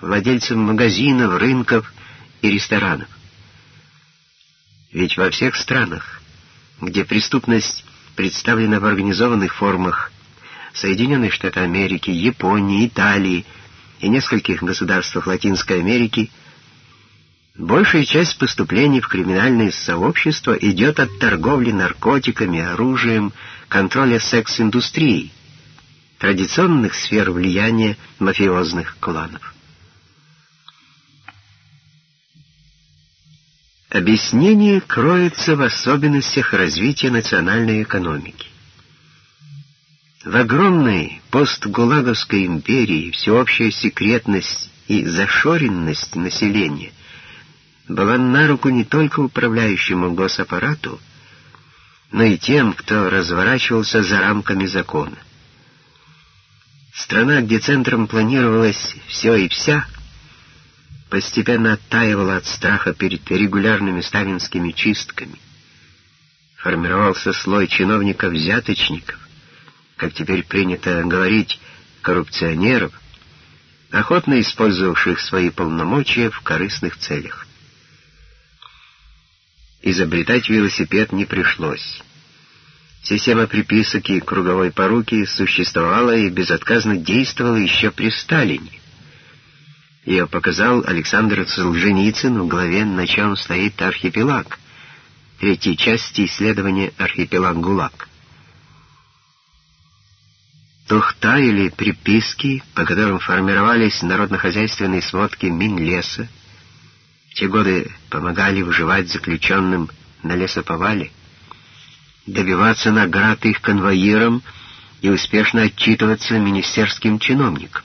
владельцам магазинов, рынков и ресторанов. Ведь во всех странах, где преступность представлена в организованных формах, Соединенные Штаты Америки, Японии, Италии и нескольких государствах Латинской Америки, большая часть поступлений в криминальные сообщества идет от торговли наркотиками, оружием, контроля секс-индустрии, традиционных сфер влияния мафиозных кланов. Объяснение кроется в особенностях развития национальной экономики. В огромной постгулаговской империи всеобщая секретность и зашоренность населения была на руку не только управляющему госаппарату, но и тем, кто разворачивался за рамками закона. Страна, где центром планировалось все и вся, постепенно оттаивала от страха перед регулярными сталинскими чистками. Формировался слой чиновников-взяточников, как теперь принято говорить, коррупционеров, охотно использовавших свои полномочия в корыстных целях. Изобретать велосипед не пришлось. Система приписок и круговой поруки существовала и безотказно действовала еще при Сталине. Ее показал Александр Солженицын в главе «На чем стоит архипелаг», третьей части исследования «Архипелаг ГУЛАГ». Тухта или приписки, по которым формировались народно-хозяйственные сводки Минлеса, в те годы помогали выживать заключенным на лесоповале, добиваться наград их конвоирам и успешно отчитываться министерским чиновникам.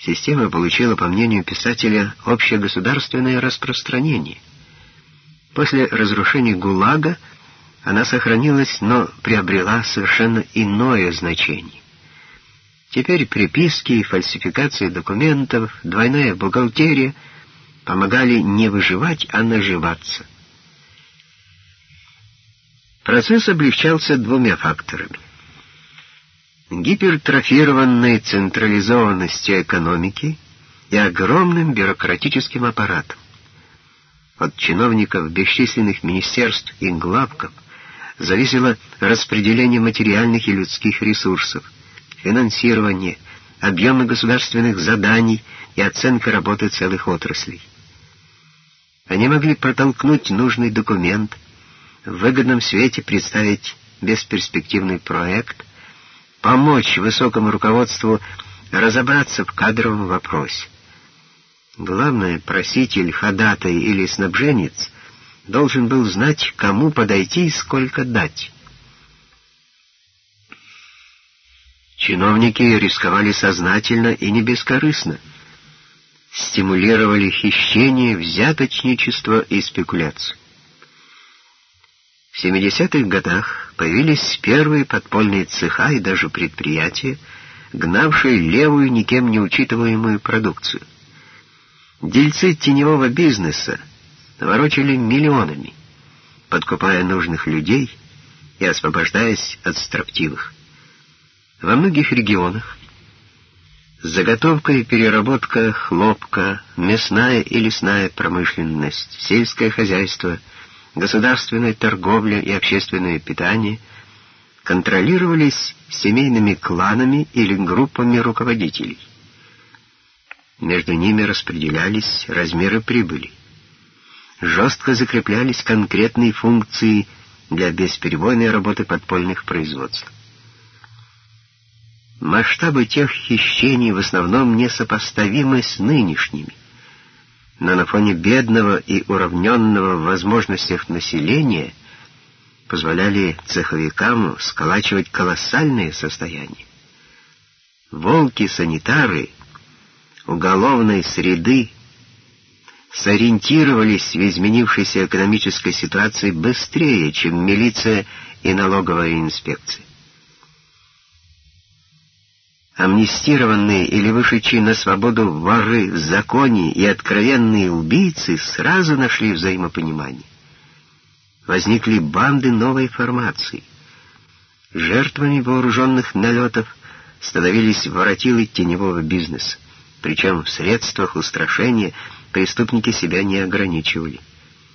Система получила, по мнению писателя, общегосударственное распространение. После разрушения ГУЛАГа она сохранилась, но приобрела совершенно иное значение. Теперь приписки и фальсификации документов, двойная бухгалтерия помогали не выживать, а наживаться. Процесс облегчался двумя факторами. Гипертрофированной централизованностью экономики и огромным бюрократическим аппаратом. От чиновников бесчисленных министерств и главков – зависело распределение материальных и людских ресурсов, финансирование, объемы государственных заданий и оценка работы целых отраслей. Они могли протолкнуть нужный документ, в выгодном свете представить бесперспективный проект, помочь высокому руководству разобраться в кадровом вопросе. Главное, проситель, ходатай или снабженец должен был знать, кому подойти и сколько дать. Чиновники рисковали сознательно и не бескорыстно, стимулировали хищение, взяточничество и спекуляцию. В 70-х годах появились первые подпольные цеха и даже предприятия, гнавшие левую, никем не учитываемую продукцию. Дельцы теневого бизнеса наворочили миллионами, подкупая нужных людей и освобождаясь от строптивых. Во многих регионах заготовка и переработка хлопка, мясная и лесная промышленность, сельское хозяйство, государственная торговля и общественное питание контролировались семейными кланами или группами руководителей. Между ними распределялись размеры прибыли жестко закреплялись конкретные функции для бесперебойной работы подпольных производств. Масштабы тех хищений в основном несопоставимы с нынешними, но на фоне бедного и уравненного в возможностях населения позволяли цеховикам сколачивать колоссальные состояния. Волки-санитары уголовной среды сориентировались в изменившейся экономической ситуации быстрее, чем милиция и налоговая инспекция. Амнистированные или вышедшие на свободу воры в законе и откровенные убийцы сразу нашли взаимопонимание. Возникли банды новой формации. Жертвами вооруженных налетов становились воротилы теневого бизнеса. Причем в средствах устрашения преступники себя не ограничивали.